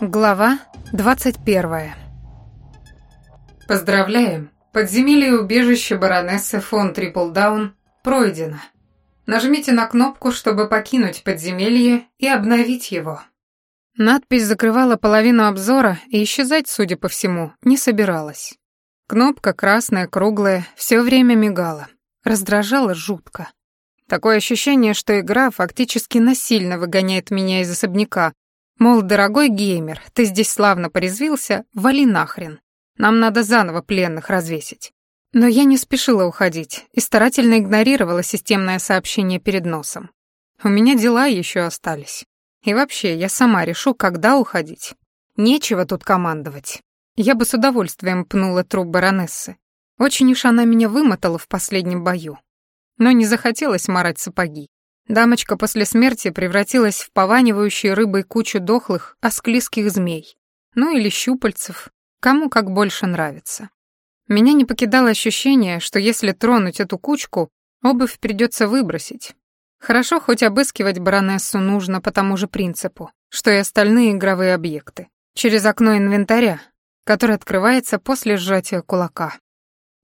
Глава 21. Поздравляем! Подземелье убежище баронессы фон Триплдаун пройдено. Нажмите на кнопку, чтобы покинуть подземелье и обновить его. Надпись закрывала половину обзора и исчезать, судя по всему, не собиралась. Кнопка красная, круглая, все время мигала. Раздражала жутко. Такое ощущение, что игра фактически насильно выгоняет меня из особняка, Мол, дорогой геймер, ты здесь славно порезвился, вали нахрен. Нам надо заново пленных развесить. Но я не спешила уходить и старательно игнорировала системное сообщение перед носом. У меня дела еще остались. И вообще, я сама решу, когда уходить. Нечего тут командовать. Я бы с удовольствием пнула труп баронессы. Очень уж она меня вымотала в последнем бою. Но не захотелось марать сапоги. Дамочка после смерти превратилась в пованивающую рыбой кучу дохлых, осклизких змей. Ну или щупальцев, кому как больше нравится. Меня не покидало ощущение, что если тронуть эту кучку, обувь придется выбросить. Хорошо хоть обыскивать баронессу нужно по тому же принципу, что и остальные игровые объекты, через окно инвентаря, которое открывается после сжатия кулака.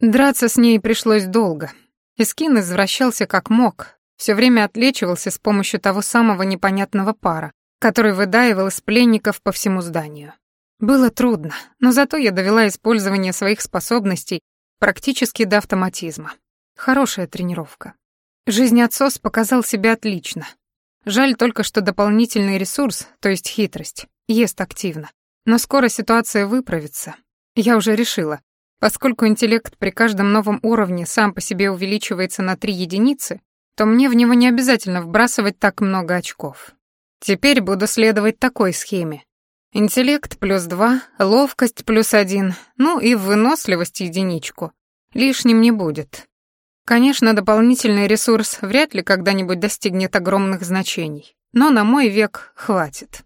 Драться с ней пришлось долго. Искин извращался как мог, все время отлечивался с помощью того самого непонятного пара, который выдаивал из пленников по всему зданию. Было трудно, но зато я довела использование своих способностей практически до автоматизма. Хорошая тренировка. Жизнеотсос показал себя отлично. Жаль только, что дополнительный ресурс, то есть хитрость, ест активно. Но скоро ситуация выправится. Я уже решила. Поскольку интеллект при каждом новом уровне сам по себе увеличивается на 3 единицы, то мне в него не обязательно вбрасывать так много очков. Теперь буду следовать такой схеме. Интеллект плюс два, ловкость плюс один, ну и выносливость единичку. Лишним не будет. Конечно, дополнительный ресурс вряд ли когда-нибудь достигнет огромных значений, но на мой век хватит.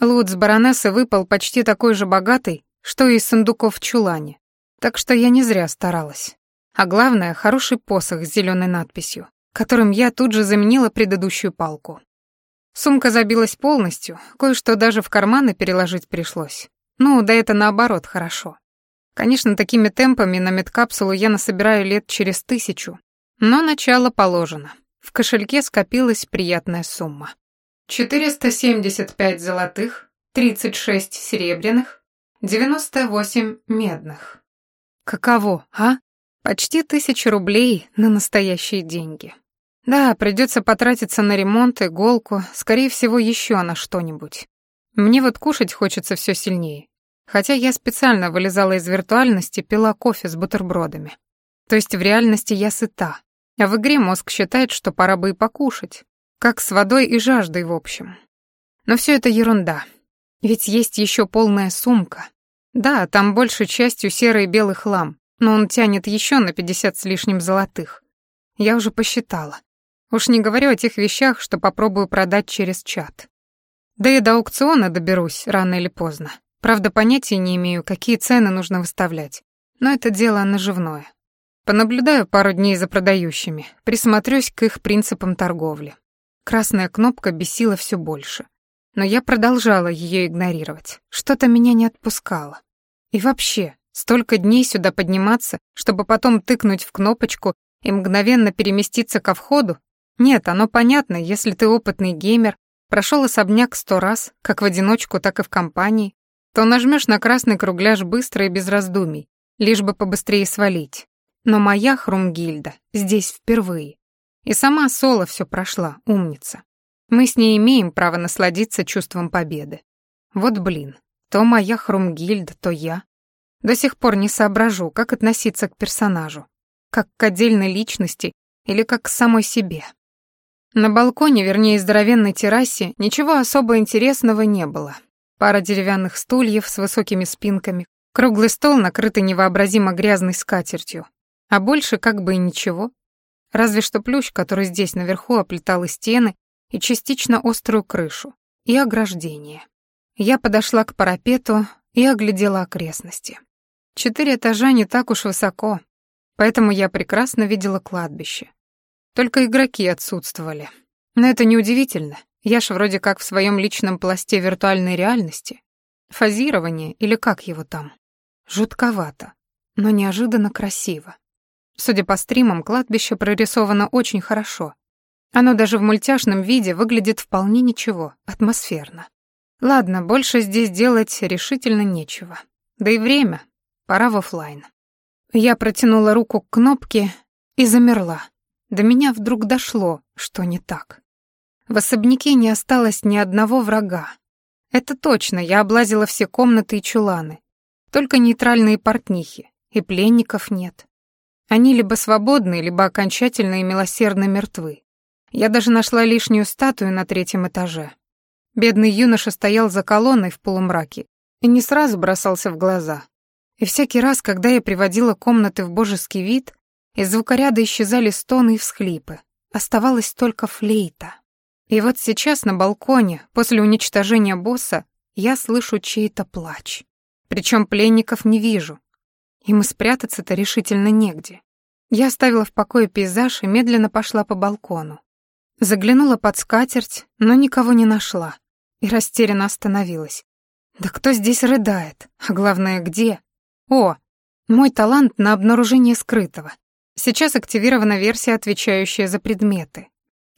Лут с баронессы выпал почти такой же богатый, что и из сундуков в чулане, так что я не зря старалась. А главное, хороший посох с зеленой надписью которым я тут же заменила предыдущую палку. Сумка забилась полностью, кое-что даже в карманы переложить пришлось. Ну, да это наоборот хорошо. Конечно, такими темпами на медкапсулу я насобираю лет через тысячу, но начало положено. В кошельке скопилась приятная сумма. 475 золотых, 36 серебряных, 98 медных. Каково, а? Почти тысяча рублей на настоящие деньги. Да, придется потратиться на ремонт, иголку, скорее всего, еще на что-нибудь. Мне вот кушать хочется все сильнее. Хотя я специально вылезала из виртуальности, пила кофе с бутербродами. То есть в реальности я сыта, а в игре мозг считает, что пора бы и покушать. Как с водой и жаждой, в общем. Но все это ерунда. Ведь есть еще полная сумка. Да, там большей частью серый и белый хлам, но он тянет еще на 50 с лишним золотых. Я уже посчитала. Уж не говорю о тех вещах, что попробую продать через чат. Да и до аукциона доберусь рано или поздно. Правда, понятия не имею, какие цены нужно выставлять. Но это дело наживное. Понаблюдаю пару дней за продающими, присмотрюсь к их принципам торговли. Красная кнопка бесила все больше. Но я продолжала ее игнорировать. Что-то меня не отпускало. И вообще, Столько дней сюда подниматься, чтобы потом тыкнуть в кнопочку и мгновенно переместиться ко входу? Нет, оно понятно, если ты опытный геймер, прошел особняк сто раз, как в одиночку, так и в компании, то нажмешь на красный кругляш быстро и без раздумий, лишь бы побыстрее свалить. Но моя Хрумгильда здесь впервые. И сама Соло все прошла, умница. Мы с ней имеем право насладиться чувством победы. Вот блин, то моя Хрумгильда, то я. До сих пор не соображу, как относиться к персонажу. Как к отдельной личности или как к самой себе. На балконе, вернее, здоровенной террасе, ничего особо интересного не было. Пара деревянных стульев с высокими спинками, круглый стол, накрытый невообразимо грязной скатертью. А больше как бы и ничего. Разве что плющ, который здесь наверху оплетал и стены, и частично острую крышу, и ограждение. Я подошла к парапету и оглядела окрестности. Четыре этажа не так уж высоко, поэтому я прекрасно видела кладбище. Только игроки отсутствовали. Но это неудивительно. Я ж вроде как в своем личном пласте виртуальной реальности. Фазирование или как его там. Жутковато, но неожиданно красиво. Судя по стримам, кладбище прорисовано очень хорошо. Оно даже в мультяшном виде выглядит вполне ничего, атмосферно. Ладно, больше здесь делать решительно нечего. Да и время. Пора в офлайн. Я протянула руку к кнопке и замерла. До меня вдруг дошло, что не так. В особняке не осталось ни одного врага. Это точно, я облазила все комнаты и чуланы. Только нейтральные портнихи, и пленников нет. Они либо свободны, либо окончательно и милосердно мертвы. Я даже нашла лишнюю статую на третьем этаже. Бедный юноша стоял за колонной в полумраке и не сразу бросался в глаза. И всякий раз, когда я приводила комнаты в божеский вид, из звукоряда исчезали стоны и всхлипы. Оставалась только флейта. И вот сейчас на балконе, после уничтожения босса, я слышу чей-то плач. Причем пленников не вижу. Им и спрятаться-то решительно негде. Я оставила в покое пейзаж и медленно пошла по балкону. Заглянула под скатерть, но никого не нашла. И растерянно остановилась. Да кто здесь рыдает? А главное, где? О, мой талант на обнаружение скрытого. Сейчас активирована версия, отвечающая за предметы.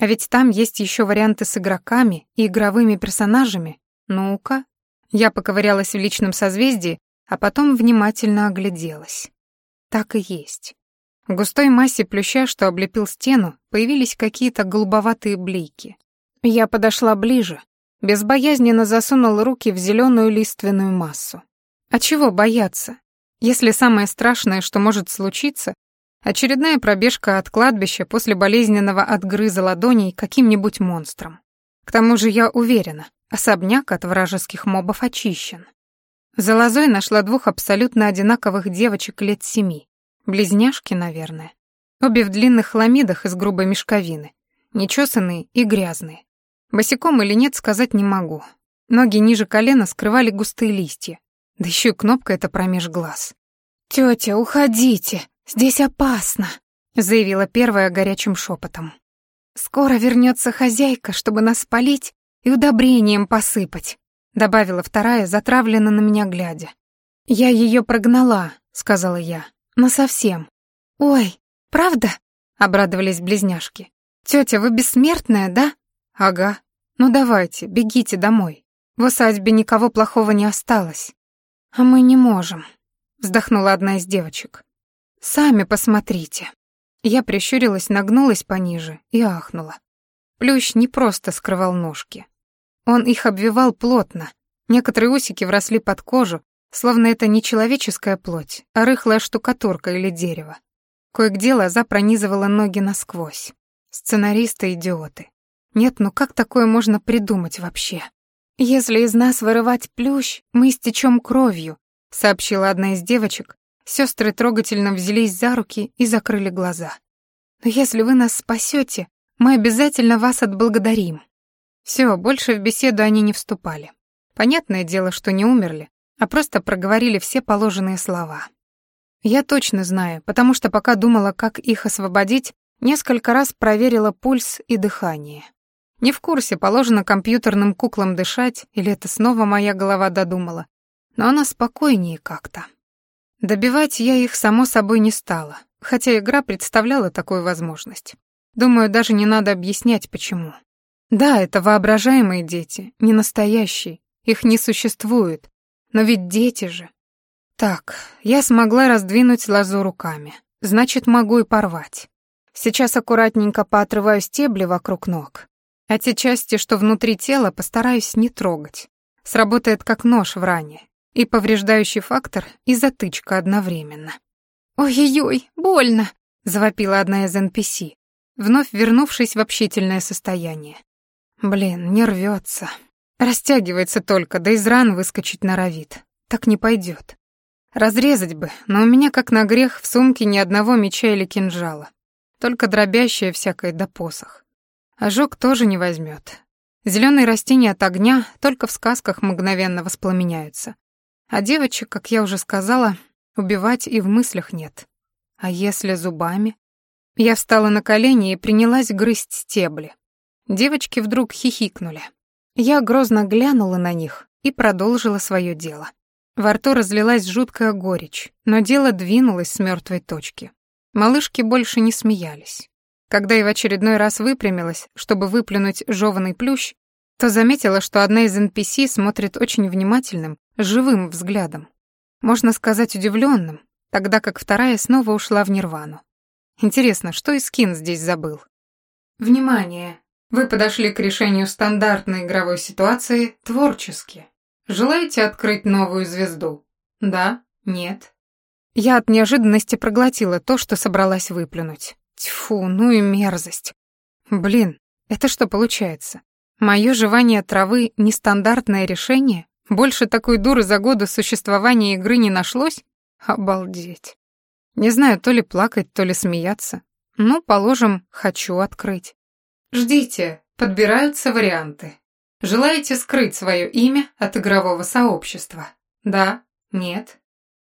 А ведь там есть еще варианты с игроками и игровыми персонажами. Ну-ка. Я поковырялась в личном созвездии, а потом внимательно огляделась. Так и есть. В густой массе плюща, что облепил стену, появились какие-то голубоватые блики. Я подошла ближе, безбоязненно засунула руки в зеленую лиственную массу. А чего бояться? Если самое страшное, что может случиться, очередная пробежка от кладбища после болезненного отгрыза ладоней каким-нибудь монстром. К тому же я уверена, особняк от вражеских мобов очищен. За лозой нашла двух абсолютно одинаковых девочек лет семи. Близняшки, наверное. Обе в длинных хламидах из грубой мешковины. Нечесанные и грязные. Босиком или нет, сказать не могу. Ноги ниже колена скрывали густые листья. Да еще кнопка эта промеж глаз. «Тетя, уходите, здесь опасно», — заявила первая горячим шепотом. «Скоро вернется хозяйка, чтобы нас спалить и удобрением посыпать», — добавила вторая, затравленно на меня глядя. «Я ее прогнала», — сказала я, — «насовсем». «Ой, правда?» — обрадовались близняшки. «Тетя, вы бессмертная, да?» «Ага. Ну давайте, бегите домой. В усадьбе никого плохого не осталось». «А мы не можем», — вздохнула одна из девочек. «Сами посмотрите». Я прищурилась, нагнулась пониже и ахнула. Плющ не просто скрывал ножки. Он их обвивал плотно. Некоторые усики вросли под кожу, словно это не человеческая плоть, а рыхлая штукатурка или дерево. Кое-где лоза пронизывала ноги насквозь. Сценаристы — идиоты. Нет, ну как такое можно придумать вообще? «Если из нас вырывать плющ, мы истечем кровью», — сообщила одна из девочек. Сестры трогательно взялись за руки и закрыли глаза. «Но если вы нас спасете, мы обязательно вас отблагодарим». Все, больше в беседу они не вступали. Понятное дело, что не умерли, а просто проговорили все положенные слова. Я точно знаю, потому что пока думала, как их освободить, несколько раз проверила пульс и дыхание. Не в курсе, положено компьютерным куклам дышать, или это снова моя голова додумала. Но она спокойнее как-то. Добивать я их, само собой, не стала, хотя игра представляла такую возможность. Думаю, даже не надо объяснять, почему. Да, это воображаемые дети, не настоящие, их не существует. Но ведь дети же. Так, я смогла раздвинуть лозу руками. Значит, могу и порвать. Сейчас аккуратненько поотрываю стебли вокруг ног. А те части, что внутри тела, постараюсь не трогать. Сработает как нож в ране. И повреждающий фактор, и затычка одновременно. «Ой-ой-ой, больно!» — завопила одна из NPC, вновь вернувшись в общительное состояние. «Блин, не рвется. Растягивается только, да из ран выскочить норовит. Так не пойдет. Разрезать бы, но у меня, как на грех, в сумке ни одного меча или кинжала. Только дробящее всякое да посох. Ожог тоже не возьмет. Зеленые растения от огня только в сказках мгновенно воспламеняются. А девочек, как я уже сказала, убивать и в мыслях нет. А если зубами? Я встала на колени и принялась грызть стебли. Девочки вдруг хихикнули. Я грозно глянула на них, и продолжила свое дело. Во рту разлилась жуткая горечь, но дело двинулось с мертвой точки. Малышки больше не смеялись. Когда я в очередной раз выпрямилась, чтобы выплюнуть жеванный плющ, то заметила, что одна из NPC смотрит очень внимательным, живым взглядом. Можно сказать, удивленным, тогда как вторая снова ушла в нирвану. Интересно, что Искин здесь забыл? Внимание! Вы подошли к решению стандартной игровой ситуации творчески. Желаете открыть новую звезду? Да? Нет? Я от неожиданности проглотила то, что собралась выплюнуть. Тьфу, ну и мерзость. Блин, это что получается? Моё жевание травы — нестандартное решение? Больше такой дуры за годы существования игры не нашлось? Обалдеть. Не знаю, то ли плакать, то ли смеяться. Ну, положим, хочу открыть. Ждите, подбираются варианты. Желаете скрыть свое имя от игрового сообщества? Да? Нет?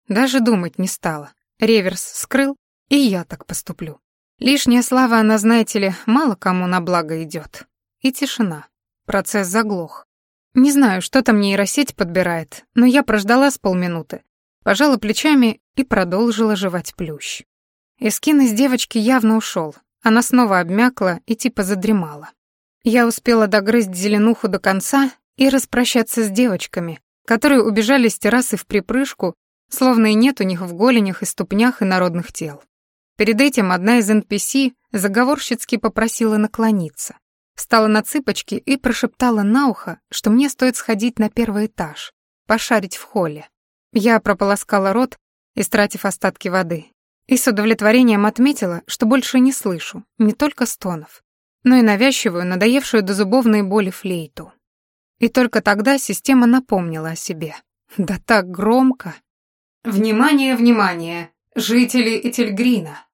Даже думать не стала. Реверс скрыл, и я так поступлю. Лишняя слава, она, знаете ли, мало кому на благо идет. И тишина. Процесс заглох. Не знаю, что там нейросеть подбирает, но я прождала с полминуты, пожала плечами и продолжила жевать плющ. Эскин из девочки явно ушел. Она снова обмякла и типа задремала. Я успела догрызть зеленуху до конца и распрощаться с девочками, которые убежали с террасы в припрыжку, словно и нет у них в голенях и ступнях и народных тел. Перед этим одна из NPC заговорщицки попросила наклониться, встала на цыпочки и прошептала на ухо, что мне стоит сходить на первый этаж, пошарить в холле. Я прополоскала рот, истратив остатки воды, и с удовлетворением отметила, что больше не слышу не только стонов, но и навязчивую, надоевшую до зубовной боли флейту. И только тогда система напомнила о себе. Да так громко. Внимание, внимание, жители Этельгрина.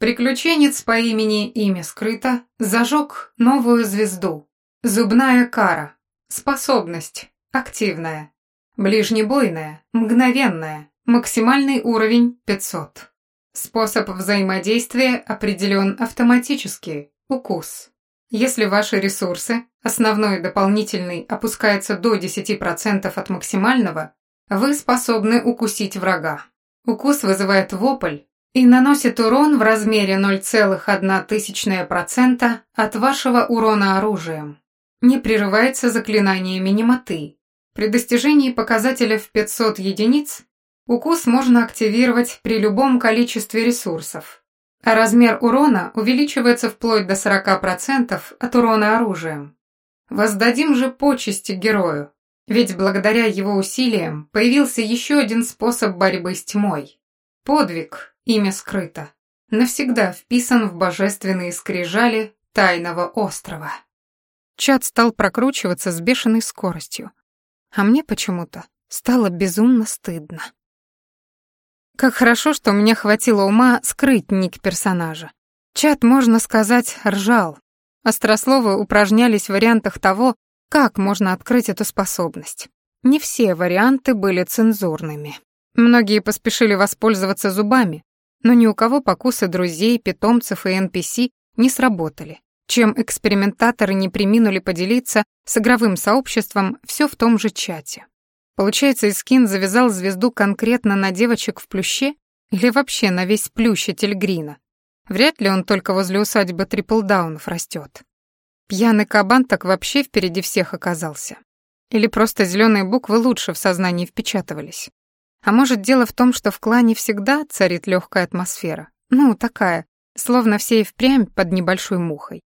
Приключенец по имени Имя скрыто зажег новую звезду. Зубная кара. Способность. Активная. Ближнебойная. Мгновенная. Максимальный уровень 500. Способ взаимодействия определен автоматически. Укус. Если ваши ресурсы, основной и дополнительный, опускаются до 10% от максимального, вы способны укусить врага. Укус вызывает вопль и наносит урон в размере 0,1% от вашего урона оружием. Не прерывается заклинаниями немоты. При достижении показателя в 500 единиц укус можно активировать при любом количестве ресурсов, а размер урона увеличивается вплоть до 40% от урона оружием. Воздадим же почести герою, ведь благодаря его усилиям появился еще один способ борьбы с тьмой. Подвиг, имя скрыто, навсегда вписан в божественные скрижали тайного острова. Чат стал прокручиваться с бешеной скоростью, а мне почему-то стало безумно стыдно. Как хорошо, что у меня хватило ума скрыть ник персонажа. Чат, можно сказать, ржал. Острословы упражнялись в вариантах того, как можно открыть эту способность. Не все варианты были цензурными. Многие поспешили воспользоваться зубами, но ни у кого покусы друзей, питомцев и NPC не сработали, чем экспериментаторы не приминули поделиться с игровым сообществом все в том же чате. Получается, Искин завязал звезду конкретно на девочек в плюще или вообще на весь плющ Этельгрина? Вряд ли он только возле усадьбы Триплдаунов растет. Пьяный кабан так вообще впереди всех оказался. Или просто зеленые буквы лучше в сознании впечатывались. А может, дело в том, что в клане всегда царит легкая атмосфера. Ну, такая, словно все и впрямь под небольшой мухой.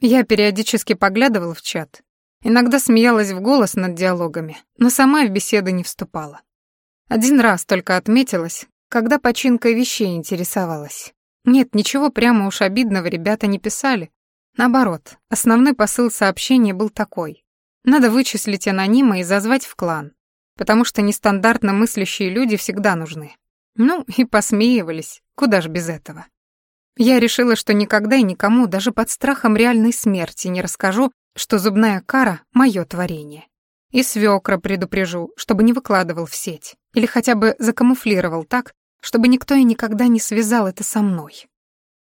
Я периодически поглядывал в чат Иногда смеялась в голос над диалогами, но сама в беседы не вступала. Один раз только отметилась, когда починкой вещей интересовалась. Нет, ничего прямо уж обидного ребята не писали. Наоборот, основной посыл сообщения был такой. Надо вычислить анонима и зазвать в клан, потому что нестандартно мыслящие люди всегда нужны. Ну, и посмеивались, куда ж без этого. Я решила, что никогда и никому, даже под страхом реальной смерти, не расскажу, что зубная кара — мое творение. И свекра предупрежу, чтобы не выкладывал в сеть, или хотя бы закамуфлировал так, чтобы никто и никогда не связал это со мной.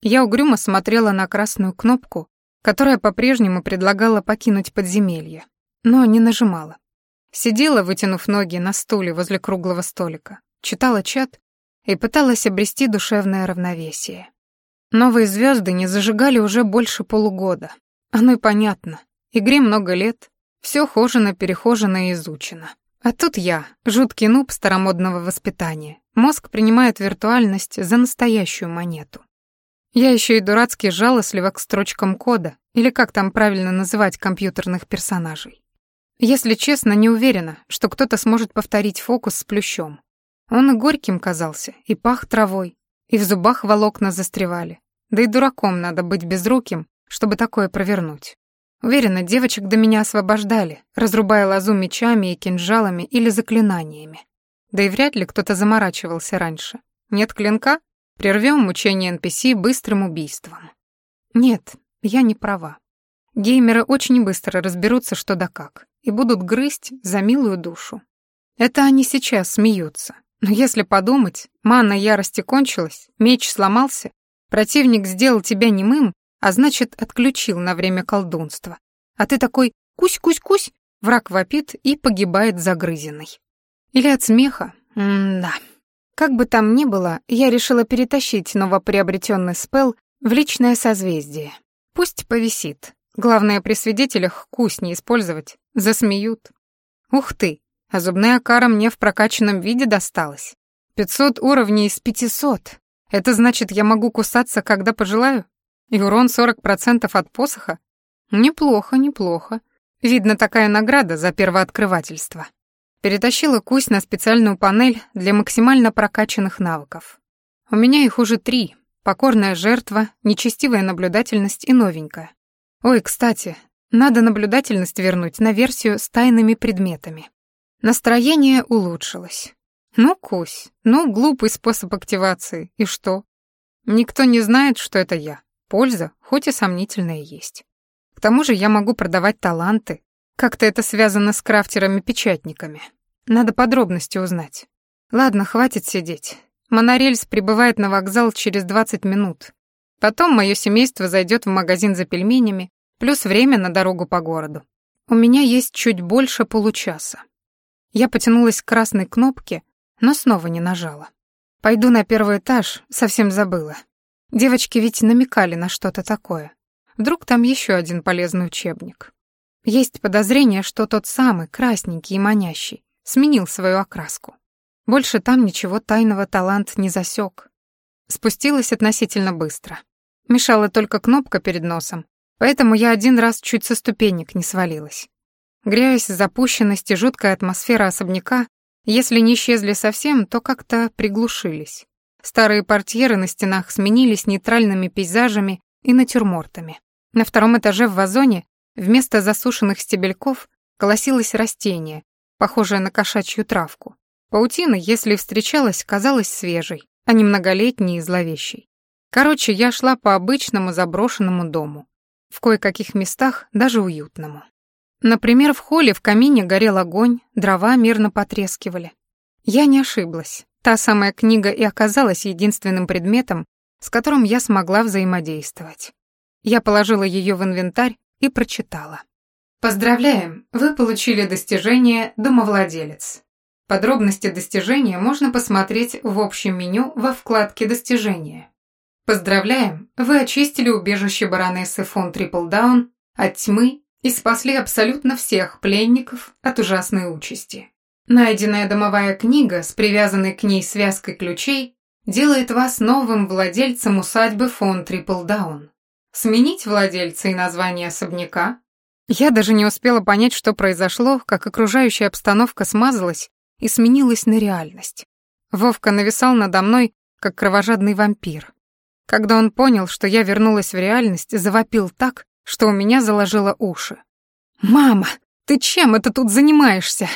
Я угрюмо смотрела на красную кнопку, которая по-прежнему предлагала покинуть подземелье, но не нажимала. Сидела, вытянув ноги на стуле возле круглого столика, читала чат и пыталась обрести душевное равновесие. Новые звезды не зажигали уже больше полугода. Оно и понятно. Игре много лет, все хожено-перехожено и изучено. А тут я, жуткий нуб старомодного воспитания. Мозг принимает виртуальность за настоящую монету. Я еще и дурацкий жалостливо к строчкам кода, или как там правильно называть компьютерных персонажей. Если честно, не уверена, что кто-то сможет повторить фокус с плющом. Он и горьким казался, и пах травой, и в зубах волокна застревали. Да и дураком надо быть безруким, чтобы такое провернуть. Уверена, девочек до меня освобождали, разрубая лозу мечами и кинжалами или заклинаниями. Да и вряд ли кто-то заморачивался раньше. Нет клинка? Прервем мучение NPC быстрым убийством. Нет, я не права. Геймеры очень быстро разберутся, что да как и будут грызть за милую душу. Это они сейчас смеются. Но если подумать, манна ярости кончилась, меч сломался, противник сделал тебя немым, а значит, отключил на время колдунства. А ты такой «кусь-кусь-кусь», враг вопит и погибает загрызенный. Или от смеха. М-да. Как бы там ни было, я решила перетащить новоприобретенный спел в личное созвездие. Пусть повисит. Главное, при свидетелях кусь не использовать, Засмеют. Ух ты, а зубная кара мне в прокачанном виде досталась. Пятьсот уровней из пятисот. Это значит, я могу кусаться, когда пожелаю? И урон сорок процентов от посоха? Неплохо, неплохо. Видно, такая награда за первооткрывательство. Перетащила кусь на специальную панель для максимально прокачанных навыков. У меня их уже три. Покорная жертва, нечестивая наблюдательность и новенькая. Ой, кстати, надо наблюдательность вернуть на версию с тайными предметами. Настроение улучшилось. Ну, Кусь, ну, глупый способ активации. И что? Никто не знает, что это я. Польза, хоть и сомнительная, есть. К тому же я могу продавать таланты. Как-то это связано с крафтерами-печатниками. Надо подробности узнать. Ладно, хватит сидеть. Монорельс прибывает на вокзал через 20 минут. Потом мое семейство зайдет в магазин за пельменями, плюс время на дорогу по городу. У меня есть чуть больше получаса. Я потянулась к красной кнопке, но снова не нажала. Пойду на первый этаж, совсем забыла. Девочки ведь намекали на что-то такое. Вдруг там еще один полезный учебник. Есть подозрение, что тот самый, красненький и манящий, сменил свою окраску. Больше там ничего тайного талант не засек. Спустилась относительно быстро. Мешала только кнопка перед носом, Поэтому я один раз чуть со ступенек не свалилась. Грязь, запущенность и жуткая атмосфера особняка, если не исчезли совсем, то как-то приглушились. Старые портьеры на стенах сменились нейтральными пейзажами и натюрмортами. На втором этаже в вазоне вместо засушенных стебельков колосилось растение, похожее на кошачью травку. Паутина, если встречалась, казалась свежей, а не многолетней и зловещей. Короче, я шла по обычному заброшенному дому в кое-каких местах даже уютному. Например, в холле в камине горел огонь, дрова мирно потрескивали. Я не ошиблась. Та самая книга и оказалась единственным предметом, с которым я смогла взаимодействовать. Я положила ее в инвентарь и прочитала. Поздравляем, вы получили достижение «Домовладелец». Подробности достижения можно посмотреть в общем меню во вкладке «Достижения». Поздравляем, вы очистили убежище баронессы фон Триплдаун от тьмы и спасли абсолютно всех пленников от ужасной участи. Найденная домовая книга с привязанной к ней связкой ключей делает вас новым владельцем усадьбы фон Триплдаун. Сменить владельца и название особняка? Я даже не успела понять, что произошло, как окружающая обстановка смазалась и сменилась на реальность. Вовка нависал надо мной, как кровожадный вампир. Когда он понял, что я вернулась в реальность, завопил так, что у меня заложило уши. «Мама, ты чем это тут занимаешься?»